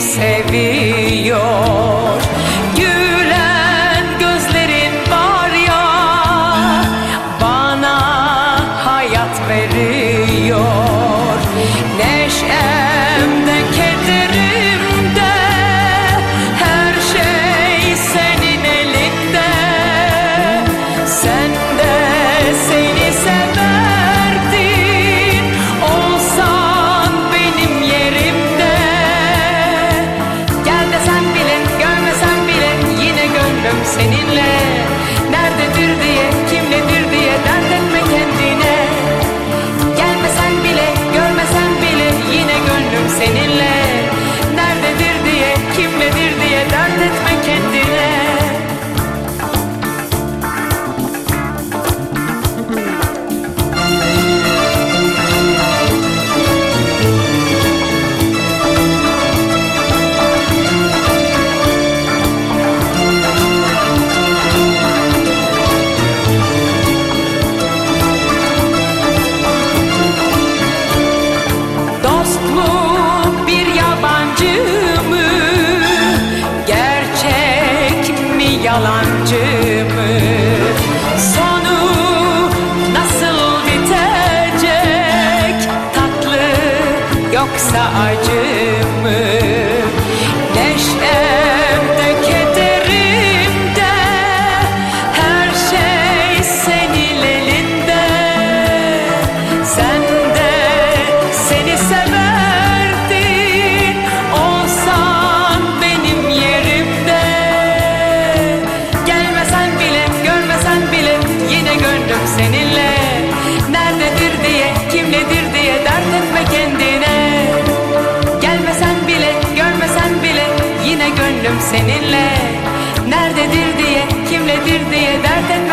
seviyor. Gülen gözlerin var ya Bana hayat veriyor. 那爱绝。gönlüm seninle. Nerededir diye kimledir diye dert etme.